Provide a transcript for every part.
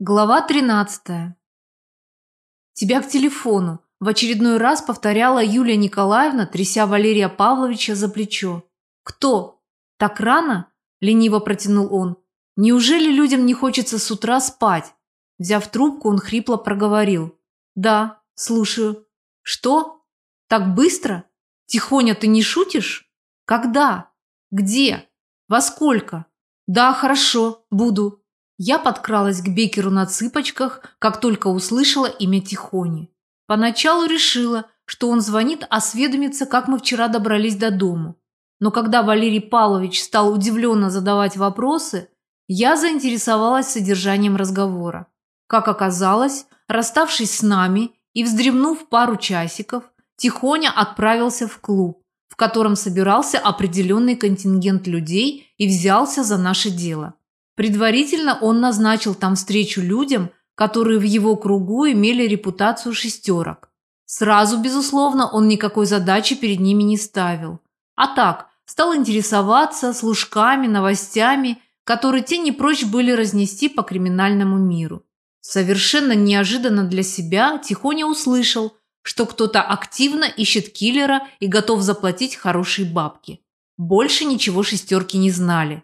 Глава 13. «Тебя к телефону», – в очередной раз повторяла Юлия Николаевна, тряся Валерия Павловича за плечо. «Кто? Так рано?» – лениво протянул он. «Неужели людям не хочется с утра спать?» Взяв трубку, он хрипло проговорил. «Да, слушаю». «Что? Так быстро? Тихоня, ты не шутишь? Когда? Где? Во сколько? Да, хорошо, буду». Я подкралась к Бекеру на цыпочках, как только услышала имя Тихони. Поначалу решила, что он звонит осведомиться, как мы вчера добрались до дому. Но когда Валерий Павлович стал удивленно задавать вопросы, я заинтересовалась содержанием разговора. Как оказалось, расставшись с нами и вздремнув пару часиков, Тихоня отправился в клуб, в котором собирался определенный контингент людей и взялся за наше дело. Предварительно он назначил там встречу людям, которые в его кругу имели репутацию шестерок. Сразу, безусловно, он никакой задачи перед ними не ставил. А так, стал интересоваться служками, новостями, которые те не прочь были разнести по криминальному миру. Совершенно неожиданно для себя Тихоня услышал, что кто-то активно ищет киллера и готов заплатить хорошие бабки. Больше ничего шестерки не знали.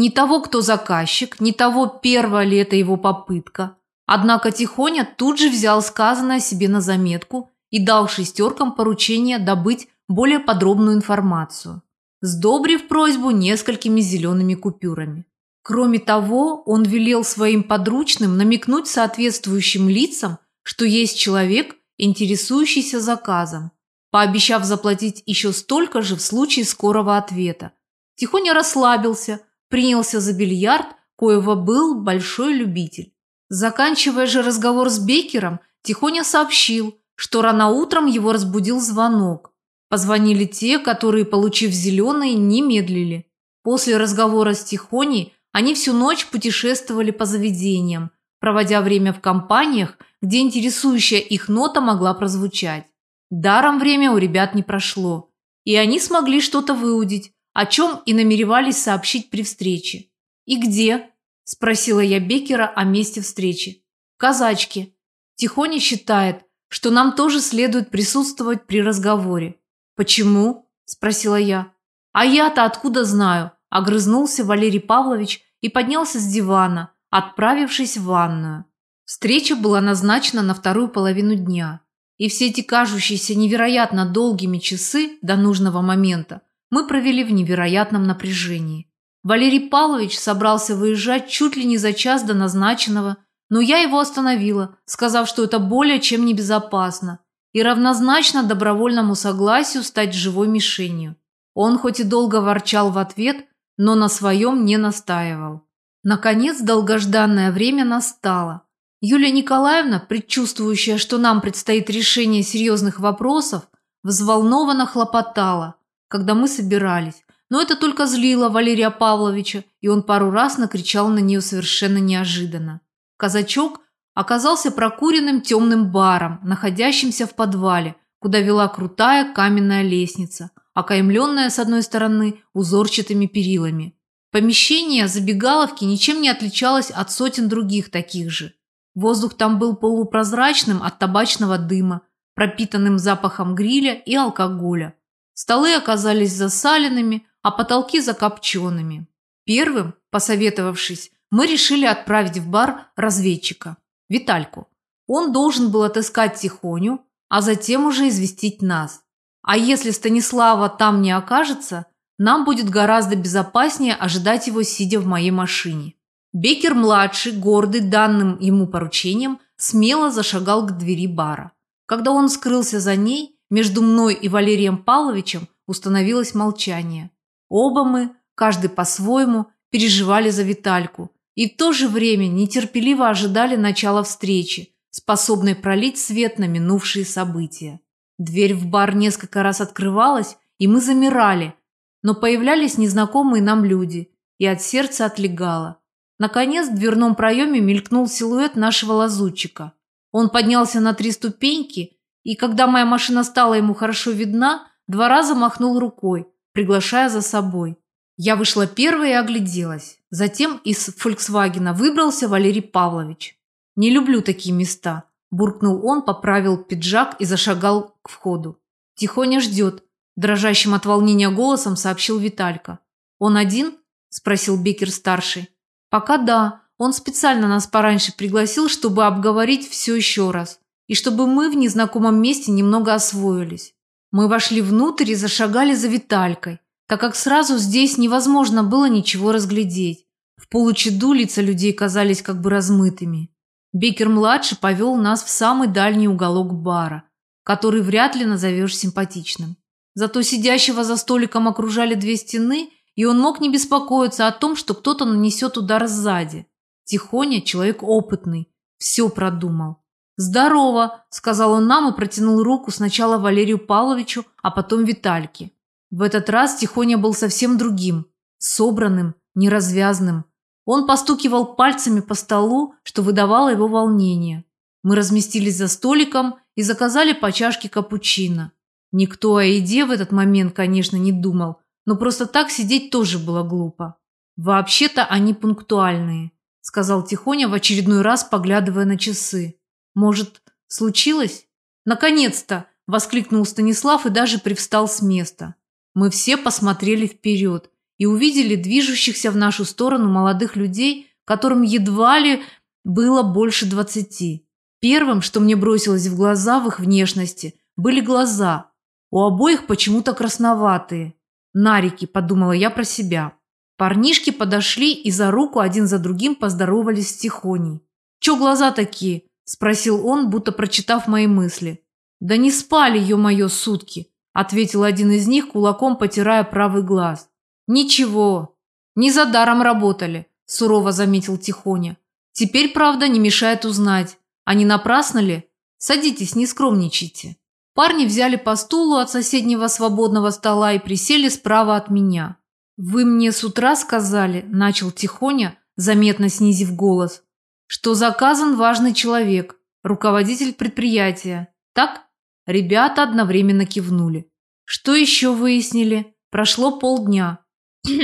Ни того, кто заказчик, ни того, первая ли это его попытка. Однако Тихоня тут же взял сказанное себе на заметку и дал шестеркам поручение добыть более подробную информацию, сдобрив просьбу несколькими зелеными купюрами. Кроме того, он велел своим подручным намекнуть соответствующим лицам, что есть человек, интересующийся заказом, пообещав заплатить еще столько же в случае скорого ответа. Тихоня расслабился – принялся за бильярд, коего был большой любитель. Заканчивая же разговор с Бекером, Тихоня сообщил, что рано утром его разбудил звонок. Позвонили те, которые, получив зеленые, не медлили. После разговора с Тихоней они всю ночь путешествовали по заведениям, проводя время в компаниях, где интересующая их нота могла прозвучать. Даром время у ребят не прошло, и они смогли что-то выудить, о чем и намеревались сообщить при встрече. «И где?» – спросила я Бекера о месте встречи. «Казачки. Тихоня считает, что нам тоже следует присутствовать при разговоре». «Почему?» – спросила я. «А я-то откуда знаю?» – огрызнулся Валерий Павлович и поднялся с дивана, отправившись в ванную. Встреча была назначена на вторую половину дня, и все эти кажущиеся невероятно долгими часы до нужного момента мы провели в невероятном напряжении. Валерий Павлович собрался выезжать чуть ли не за час до назначенного, но я его остановила, сказав, что это более чем небезопасно и равнозначно добровольному согласию стать живой мишенью. Он хоть и долго ворчал в ответ, но на своем не настаивал. Наконец, долгожданное время настало. Юлия Николаевна, предчувствующая, что нам предстоит решение серьезных вопросов, взволнованно хлопотала, когда мы собирались. Но это только злило Валерия Павловича, и он пару раз накричал на нее совершенно неожиданно. Казачок оказался прокуренным темным баром, находящимся в подвале, куда вела крутая каменная лестница, окаймленная с одной стороны узорчатыми перилами. Помещение забегаловки ничем не отличалось от сотен других таких же. Воздух там был полупрозрачным от табачного дыма, пропитанным запахом гриля и алкоголя. Столы оказались засаленными, а потолки закопченными. Первым, посоветовавшись, мы решили отправить в бар разведчика, Витальку. Он должен был отыскать Тихоню, а затем уже известить нас. А если Станислава там не окажется, нам будет гораздо безопаснее ожидать его, сидя в моей машине. Бекер-младший, гордый данным ему поручением, смело зашагал к двери бара. Когда он скрылся за ней, между мной и Валерием Павловичем установилось молчание. Оба мы, каждый по-своему, переживали за Витальку и в то же время нетерпеливо ожидали начала встречи, способной пролить свет на минувшие события. Дверь в бар несколько раз открывалась, и мы замирали, но появлялись незнакомые нам люди, и от сердца отлегало. Наконец в дверном проеме мелькнул силуэт нашего лазутчика. Он поднялся на три ступеньки и когда моя машина стала ему хорошо видна, два раза махнул рукой, приглашая за собой. Я вышла первой и огляделась. Затем из «Фольксвагена» выбрался Валерий Павлович. «Не люблю такие места», – буркнул он, поправил пиджак и зашагал к входу. «Тихоня ждет», – дрожащим от волнения голосом сообщил Виталька. «Он один?» – спросил Бекер-старший. «Пока да. Он специально нас пораньше пригласил, чтобы обговорить все еще раз. И чтобы мы в незнакомом месте немного освоились. Мы вошли внутрь и зашагали за Виталькой так как сразу здесь невозможно было ничего разглядеть. В получеду лица людей казались как бы размытыми. Бекер-младший повел нас в самый дальний уголок бара, который вряд ли назовешь симпатичным. Зато сидящего за столиком окружали две стены, и он мог не беспокоиться о том, что кто-то нанесет удар сзади. Тихоня, человек опытный, все продумал. «Здорово», – сказал он нам и протянул руку сначала Валерию Павловичу, а потом Витальке. В этот раз Тихоня был совсем другим, собранным, неразвязным. Он постукивал пальцами по столу, что выдавало его волнение. Мы разместились за столиком и заказали по чашке капучино. Никто о еде в этот момент, конечно, не думал, но просто так сидеть тоже было глупо. «Вообще-то они пунктуальные», – сказал Тихоня в очередной раз, поглядывая на часы. «Может, случилось?» «Наконец-то!» – воскликнул Станислав и даже привстал с места. Мы все посмотрели вперед и увидели движущихся в нашу сторону молодых людей, которым едва ли было больше двадцати. Первым, что мне бросилось в глаза в их внешности, были глаза. У обоих почему-то красноватые. Нарики, подумала я про себя. Парнишки подошли и за руку один за другим поздоровались с Тихоней. «Чё глаза такие?» – спросил он, будто прочитав мои мысли. «Да не спали, ё-моё, сутки ответил один из них, кулаком потирая правый глаз. Ничего, не за даром работали, сурово заметил Тихоня. Теперь, правда, не мешает узнать, а не напрасно ли? Садитесь, не скромничайте. Парни взяли по стулу от соседнего свободного стола и присели справа от меня. «Вы мне с утра сказали», – начал Тихоня, заметно снизив голос, «что заказан важный человек, руководитель предприятия. Так?» Ребята одновременно кивнули. Что еще выяснили? Прошло полдня.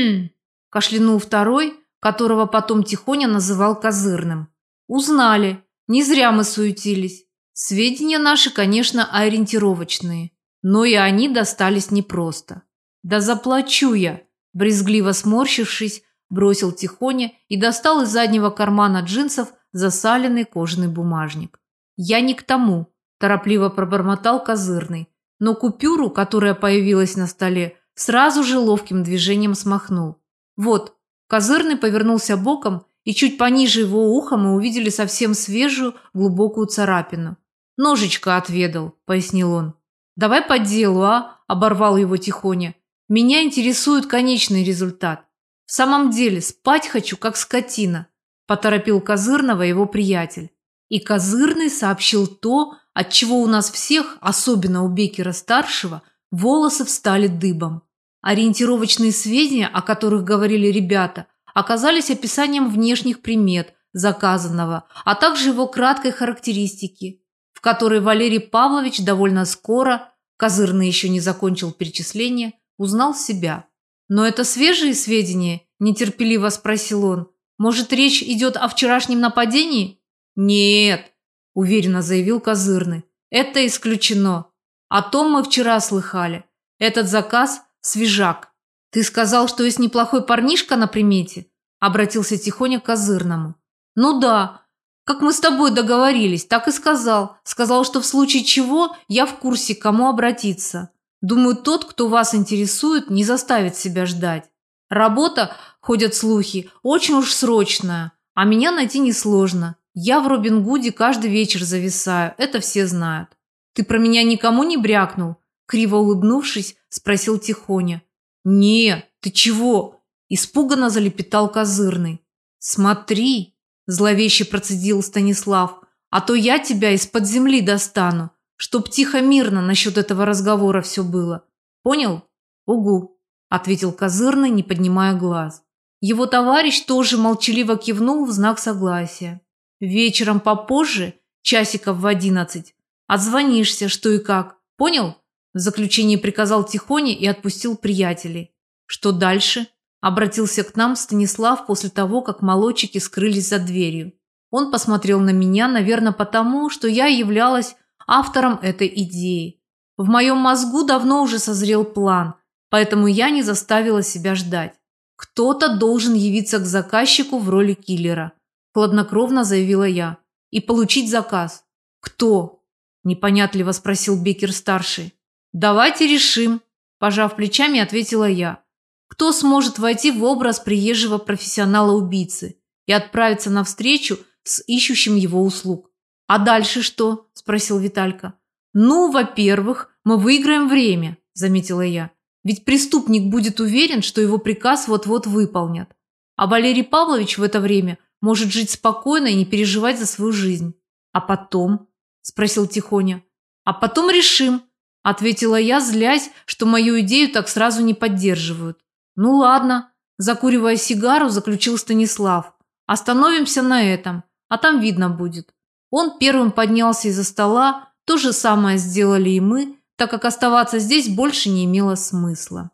Кашлянул второй, которого потом Тихоня называл козырным. Узнали. Не зря мы суетились. Сведения наши, конечно, ориентировочные, но и они достались непросто. Да заплачу я, брезгливо сморщившись, бросил Тихоня и достал из заднего кармана джинсов засаленный кожаный бумажник. Я не к тому, торопливо пробормотал Козырный, но купюру, которая появилась на столе, сразу же ловким движением смахнул. Вот, Козырный повернулся боком, и чуть пониже его уха мы увидели совсем свежую глубокую царапину. «Ножичка отведал», – пояснил он. «Давай по делу, а?» – оборвал его тихоня. «Меня интересует конечный результат. В самом деле, спать хочу, как скотина», – поторопил Козырного его приятель. И Козырный сообщил то, отчего у нас всех, особенно у Бекера-старшего, волосы встали дыбом. Ориентировочные сведения, о которых говорили ребята, оказались описанием внешних примет заказанного, а также его краткой характеристики, в которой Валерий Павлович довольно скоро, Козырный еще не закончил перечисление, узнал себя. «Но это свежие сведения?» – нетерпеливо спросил он. «Может, речь идет о вчерашнем нападении?» «Нет», – уверенно заявил Козырный. «Это исключено. О том мы вчера слыхали. Этот заказ – свежак. Ты сказал, что есть неплохой парнишка на примете?» – обратился тихоня к Козырному. «Ну да. Как мы с тобой договорились, так и сказал. Сказал, что в случае чего я в курсе, к кому обратиться. Думаю, тот, кто вас интересует, не заставит себя ждать. Работа, ходят слухи, очень уж срочная, а меня найти несложно. Я в Робин Гуде каждый вечер зависаю, это все знают. Ты про меня никому не брякнул? Криво улыбнувшись, спросил Тихоня. Не, ты чего? Испуганно залепетал Козырный. Смотри, зловеще процедил Станислав, а то я тебя из-под земли достану, чтоб тихо-мирно насчет этого разговора все было. Понял? Угу, ответил Козырный, не поднимая глаз. Его товарищ тоже молчаливо кивнул в знак согласия. Вечером попозже, часиков в одиннадцать, отзвонишься, что и как. Понял? В заключении приказал Тихоне и отпустил приятелей. Что дальше? Обратился к нам Станислав после того, как молодчики скрылись за дверью. Он посмотрел на меня, наверное, потому, что я являлась автором этой идеи. В моем мозгу давно уже созрел план, поэтому я не заставила себя ждать. Кто-то должен явиться к заказчику в роли киллера, хладнокровно заявила я, и получить заказ. Кто? Непонятливо спросил Бекер-старший. Давайте решим, пожав плечами, ответила я. Кто сможет войти в образ приезжего профессионала-убийцы и отправиться навстречу с ищущим его услуг? А дальше что? спросил Виталька. Ну, во-первых, мы выиграем время, заметила я. Ведь преступник будет уверен, что его приказ вот-вот выполнят. А Валерий Павлович в это время может жить спокойно и не переживать за свою жизнь. А потом? Спросил Тихоня. А потом решим, ответила я, злясь, что мою идею так сразу не поддерживают. Ну ладно, закуривая сигару, заключил Станислав. Остановимся на этом, а там видно будет. Он первым поднялся из-за стола, то же самое сделали и мы, так как оставаться здесь больше не имело смысла.